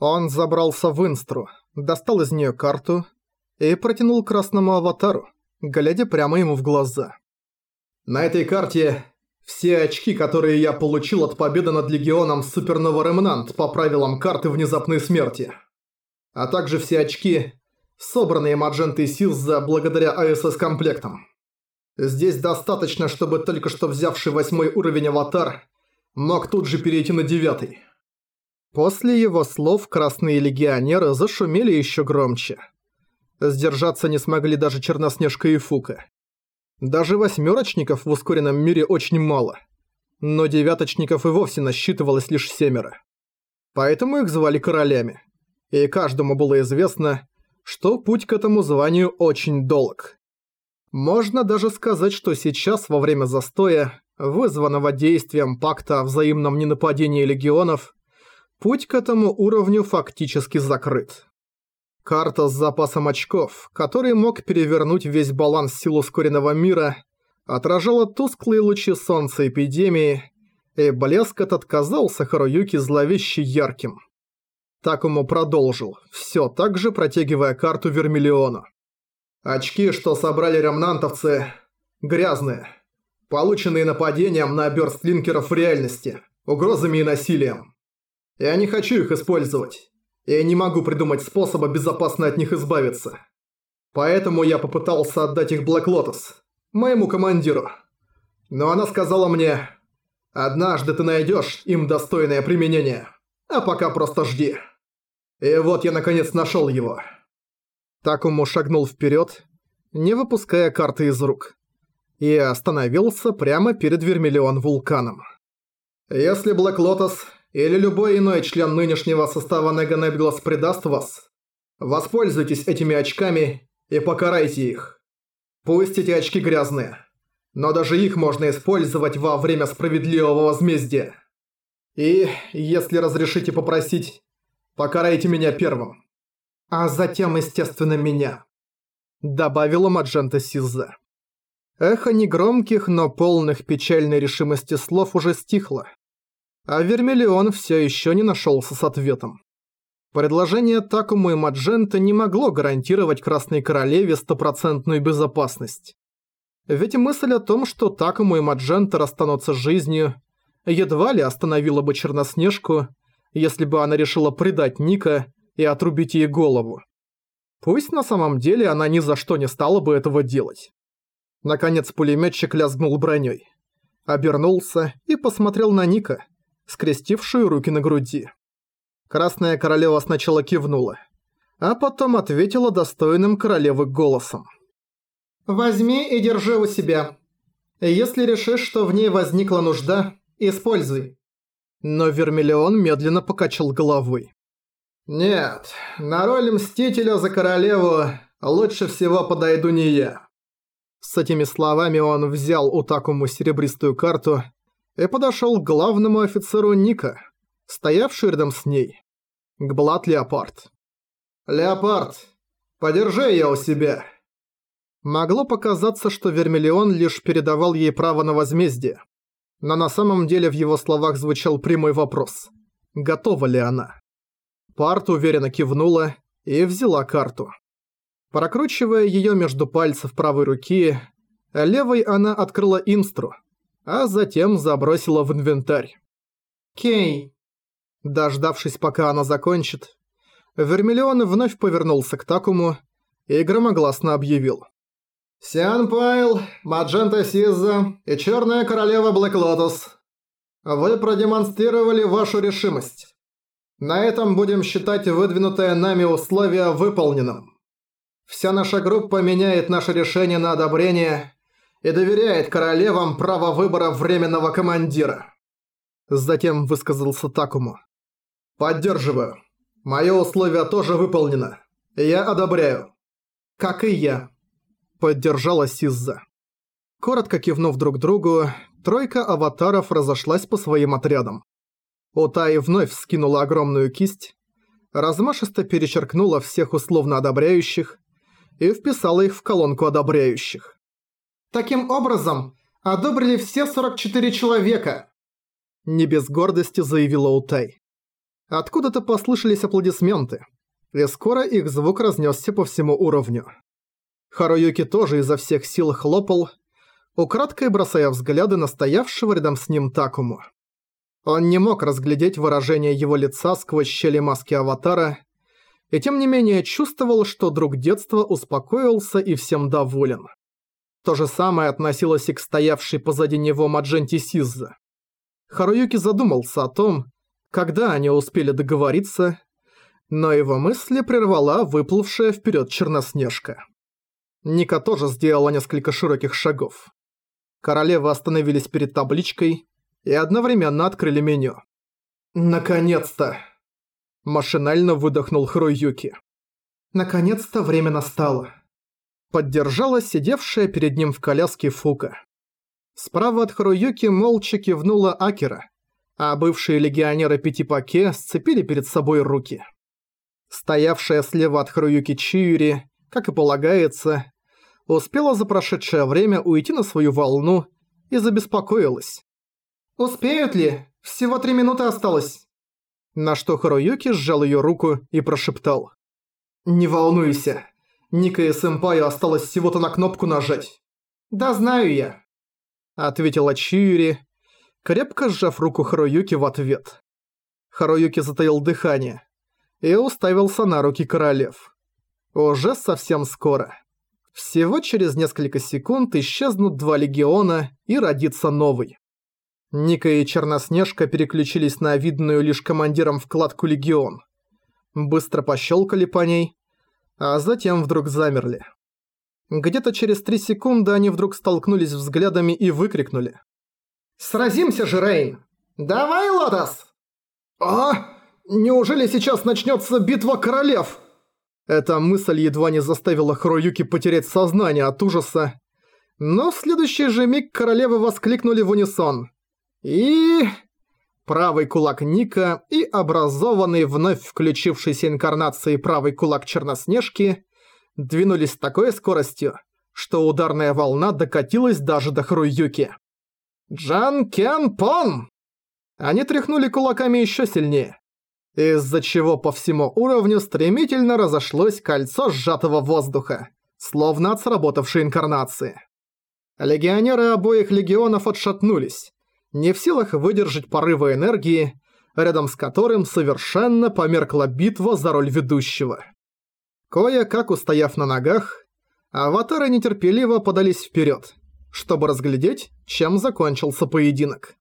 Он забрался в инстру, достал из нее карту и протянул красному аватару, глядя прямо ему в глаза. На этой карте все очки, которые я получил от победы над Легионом Супернова Ремнант по правилам карты внезапной смерти. А также все очки, собранные Маджентой Силза благодаря АСС-комплектам. Здесь достаточно, чтобы только что взявший восьмой уровень аватар мог тут же перейти на девятый. После его слов красные легионеры зашумели еще громче. Сдержаться не смогли даже Черноснежка и Фука. Даже восьмерочников в ускоренном мире очень мало. Но девяточников и вовсе насчитывалось лишь семеро. Поэтому их звали королями. И каждому было известно, что путь к этому званию очень долг. Можно даже сказать, что сейчас, во время застоя, вызванного действием пакта о взаимном ненападении легионов, путь к этому уровню фактически закрыт. Карта с запасом очков, который мог перевернуть весь баланс сил ускоренного мира, отражала тусклые лучи солнца эпидемии, и блеск этот казался Харуюки зловеще ярким. Такому продолжил, все так же протягивая карту Вермиллиону. «Очки, что собрали ремнантовцы, грязные, полученные нападением на бёрстлинкеров в реальности, угрозами и насилием. Я не хочу их использовать. Я не могу придумать способа безопасно от них избавиться. Поэтому я попытался отдать их Блэк Лотос, моему командиру. Но она сказала мне, «Однажды ты найдешь им достойное применение, а пока просто жди». И вот я наконец нашел его. Такому шагнул вперед, не выпуская карты из рук, и остановился прямо перед Вермиллион Вулканом. «Если Блэк Лотос или любой иной член нынешнего состава Нега Небглас предаст вас, воспользуйтесь этими очками и покарайте их. Пусть эти очки грязные, но даже их можно использовать во время справедливого возмездия. И, если разрешите попросить, покарайте меня первым. А затем, естественно, меня. Добавила Маджента Сиза. Эхо негромких, но полных печальной решимости слов уже стихло а Вермиллион все еще не нашелся с ответом. Предложение Такому и Маджента не могло гарантировать Красной Королеве стопроцентную безопасность. Ведь мысль о том, что Такому и Маджента расстанутся с жизнью, едва ли остановила бы Черноснежку, если бы она решила предать Ника и отрубить ей голову. Пусть на самом деле она ни за что не стала бы этого делать. Наконец пулеметчик лязгнул броней, обернулся и посмотрел на Ника, скрестившую руки на груди. Красная королева сначала кивнула, а потом ответила достойным королевы голосом. «Возьми и держи у себя. Если решишь, что в ней возникла нужда, используй». Но Вермиллион медленно покачал головой. «Нет, на роль Мстителя за королеву лучше всего подойду не я». С этими словами он взял у Такому серебристую карту и подошел к главному офицеру Ника, стоявший рядом с ней, к Блат Леопард. «Леопард, подержи ее у себя!» Могло показаться, что Вермиллион лишь передавал ей право на возмездие, но на самом деле в его словах звучал прямой вопрос «Готова ли она?». Парт уверенно кивнула и взяла карту. Прокручивая ее между пальцев правой руки, левой она открыла инстру – а затем забросила в инвентарь. «Кей!» Дождавшись, пока она закончит, Вермиллион вновь повернулся к Такому и громогласно объявил. «Сиан Пайл, Маджента Сиза и Черная Королева Блэк Лотос, вы продемонстрировали вашу решимость. На этом будем считать выдвинутое нами условие выполненным. Вся наша группа меняет наше решение на одобрение и доверяет королевам право выбора временного командира». Затем высказался Такому. «Поддерживаю. Мое условие тоже выполнено. Я одобряю». «Как и я», — поддержала Сизза. Коротко кивнув друг другу, тройка аватаров разошлась по своим отрядам. Утай вновь скинула огромную кисть, размашисто перечеркнула всех условно одобряющих и вписала их в колонку одобряющих. Таким образом, одобрили все 44 человека. Не без гордости заявила Утай. Откуда-то послышались аплодисменты, и скоро их звук разнесся по всему уровню. Харуюки тоже изо всех сил хлопал, украдкой бросая взгляды на стоявшего рядом с ним Такому. Он не мог разглядеть выражение его лица сквозь щели маски аватара, и тем не менее чувствовал, что друг детства успокоился и всем доволен. То же самое относилось и к стоявшей позади него Мадженти Сизза. Харуюки задумался о том, когда они успели договориться, но его мысли прервала выплывшая вперед Черноснежка. Ника тоже сделала несколько широких шагов. Королевы остановились перед табличкой и одновременно открыли меню. «Наконец-то!» Машинально выдохнул Хруюки. «Наконец-то время настало!» Поддержала сидевшая перед ним в коляске Фука. Справа от Хруюки молча кивнула Акера, а бывшие легионеры Пятипаке сцепили перед собой руки. Стоявшая слева от Хруюки Чиури, как и полагается, успела за прошедшее время уйти на свою волну и забеспокоилась. «Успеют ли? Всего три минуты осталось». На что Харуюки сжал ее руку и прошептал. «Не волнуйся. Ника и Сэмпаю осталось всего-то на кнопку нажать». «Да знаю я», — ответила Чиури, крепко сжав руку Харуюки в ответ. Харуюки затаил дыхание и уставился на руки королев. Уже совсем скоро. Всего через несколько секунд исчезнут два легиона и родится новый. Ника и Черноснежка переключились на видную лишь командиром вкладку «Легион». Быстро пощелкали по ней, а затем вдруг замерли. Где-то через три секунды они вдруг столкнулись взглядами и выкрикнули. «Сразимся же, Рейн! Давай, Лотос!» «А? Неужели сейчас начнется битва королев?» Эта мысль едва не заставила Хроюки потерять сознание от ужаса. Но в следующий же миг королевы воскликнули в унисон. И... Правый кулак Ника и образованный вновь включившейся инкарнацией правый кулак Черноснежки двинулись с такой скоростью, что ударная волна докатилась даже до Хруюки. «Джан Кен Пон!» Они тряхнули кулаками еще сильнее из-за чего по всему уровню стремительно разошлось кольцо сжатого воздуха, словно от сработавшей инкарнации. Легионеры обоих легионов отшатнулись, не в силах выдержать порывы энергии, рядом с которым совершенно померкла битва за роль ведущего. Кое-как устояв на ногах, аватары нетерпеливо подались вперед, чтобы разглядеть, чем закончился поединок.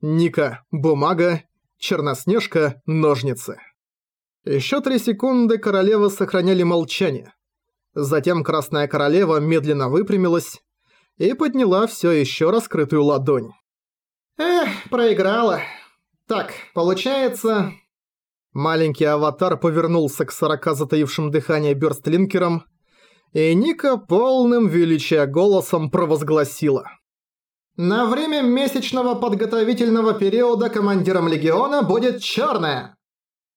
Ника, бумага Черноснежка, ножницы. Еще три секунды королевы сохраняли молчание. Затем Красная Королева медленно выпрямилась и подняла все еще раскрытую ладонь. «Эх, проиграла. Так, получается...» Маленький аватар повернулся к сорока затаившим дыхание бёрстлинкерам, и Ника полным величия голосом провозгласила. На время месячного подготовительного периода командиром легиона будет Чёрная.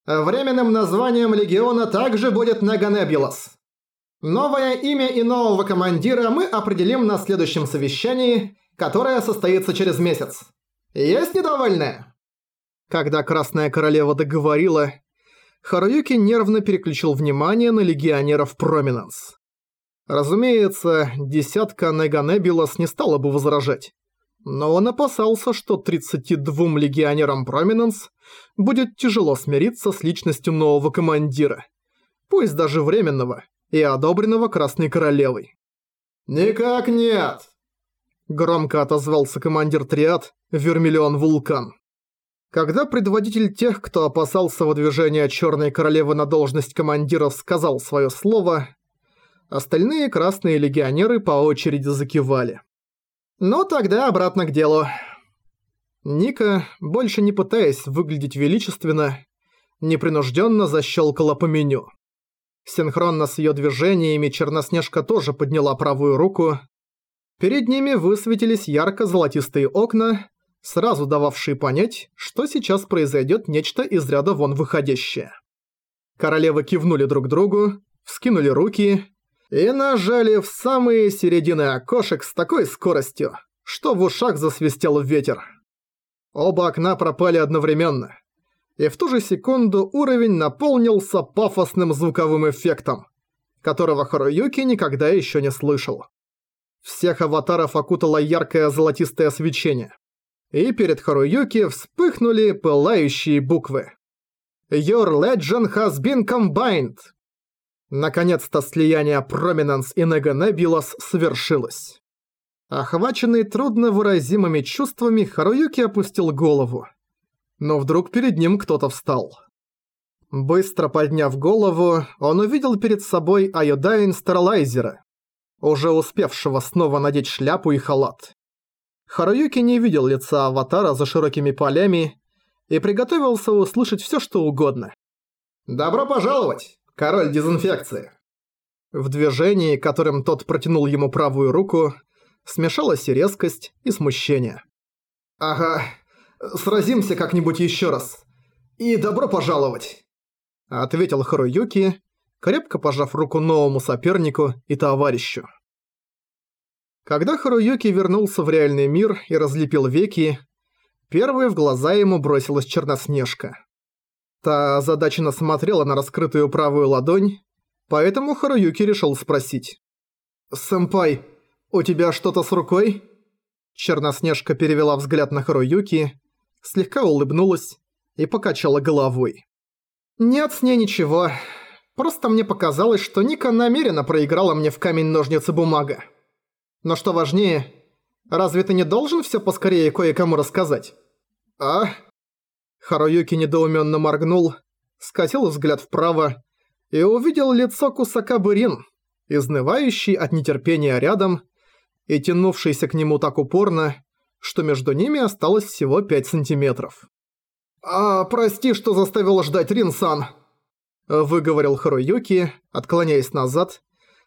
Временным названием легиона также будет Неганебулас. Новое имя и нового командира мы определим на следующем совещании, которое состоится через месяц. Есть недовольные? Когда Красная Королева договорила, Харуюки нервно переключил внимание на легионеров Проминенс. Разумеется, десятка Неганебулас не стала бы возражать но он опасался, что 32 легионерам Проминенс будет тяжело смириться с личностью нового командира, пусть даже временного и одобренного Красной Королевой. «Никак нет!» Громко отозвался командир Триад Вермиллион Вулкан. Когда предводитель тех, кто опасался выдвижения Черной Королевы на должность командира, сказал свое слово, остальные красные легионеры по очереди закивали. Ну тогда обратно к делу. Ника, больше не пытаясь выглядеть величественно, непринужденно защелкала по меню. Синхронно с ее движениями Черноснежка тоже подняла правую руку. Перед ними высветились ярко-золотистые окна, сразу дававшие понять, что сейчас произойдет нечто из ряда вон выходящее. Королевы кивнули друг другу, вскинули руки и нажали в самые середины окошек с такой скоростью, что в ушах засвистел ветер. Оба окна пропали одновременно. И в ту же секунду уровень наполнился пафосным звуковым эффектом, которого Харуюки никогда еще не слышал. Всех аватаров окутало яркое золотистое свечение. И перед Харуюки вспыхнули пылающие буквы. Your legend has been combined. Наконец-то слияние Prominence и Nebulous свершилось. Охваченный трудновыразимыми чувствами, Харуюки опустил голову. Но вдруг перед ним кто-то встал. Быстро подняв голову, он увидел перед собой Айодайн Стерилайзера, уже успевшего снова надеть шляпу и халат. Харуюки не видел лица аватара за широкими полями и приготовился услышать всё что угодно. «Добро пожаловать, король дезинфекции!» В движении, которым тот протянул ему правую руку, смешалась и резкость, и смущение. «Ага, сразимся как-нибудь ещё раз. И добро пожаловать!» Ответил Харуюки, крепко пожав руку новому сопернику и товарищу. Когда Харуюки вернулся в реальный мир и разлепил веки, первой в глаза ему бросилась Черноснежка. Та озадаченно смотрела на раскрытую правую ладонь, поэтому Харуюки решил спросить. «Сэмпай, у тебя что-то с рукой?» Черноснежка перевела взгляд на Харуюки, слегка улыбнулась и покачала головой. «Нет с ней ничего. Просто мне показалось, что Ника намеренно проиграла мне в камень-ножницы-бумага. Но что важнее, разве ты не должен всё поскорее кое-кому рассказать? А? Харуюки недоумённо моргнул, скатил взгляд вправо и увидел лицо Кусака Бурин, изнывающий от нетерпения рядом и тянувшийся к нему так упорно, что между ними осталось всего 5 сантиметров. «А, прости, что заставил ждать Рин-сан», — выговорил Харуюки, отклоняясь назад,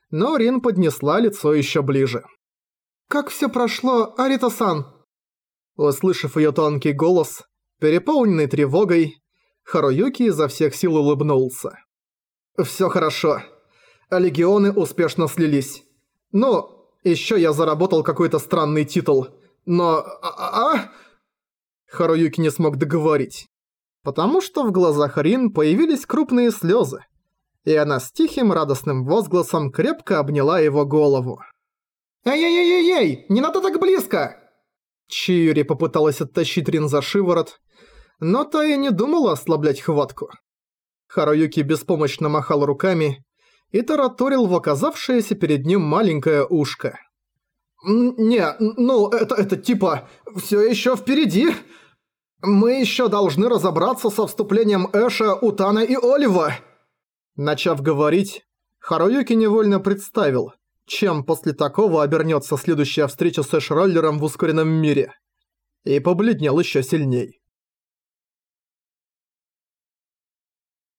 но Рин поднесла лицо ещё ближе. «Как всё прошло, Арита-сан?» Услышав её тонкий голос, переполненный тревогой, Харуюки изо всех сил улыбнулся. «Всё хорошо. Легионы успешно слились. Ну, ещё я заработал какой-то странный титул. Но... А, а Харуюки не смог договорить. Потому что в глазах Рин появились крупные слёзы, и она с тихим радостным возгласом крепко обняла его голову. «Эй-эй-эй-эй! Не надо так близко!» Чиюри попыталась оттащить Рин за шиворот, но та и не думала ослаблять хватку. Харуюки беспомощно махал руками и тараторил в оказавшееся перед ним маленькое ушко. «Не, ну это, это типа все еще впереди. Мы еще должны разобраться со вступлением Эша, Утана и Олива». Начав говорить, Харуюки невольно представил, чем после такого обернется следующая встреча с Эш-роллером в ускоренном мире. И побледнел еще сильней.